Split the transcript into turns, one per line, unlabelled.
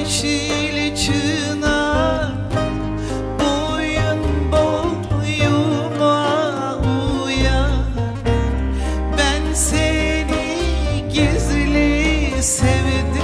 yeşil çınar. Boyun boyuma uyar. Ben seni gizli sevdim.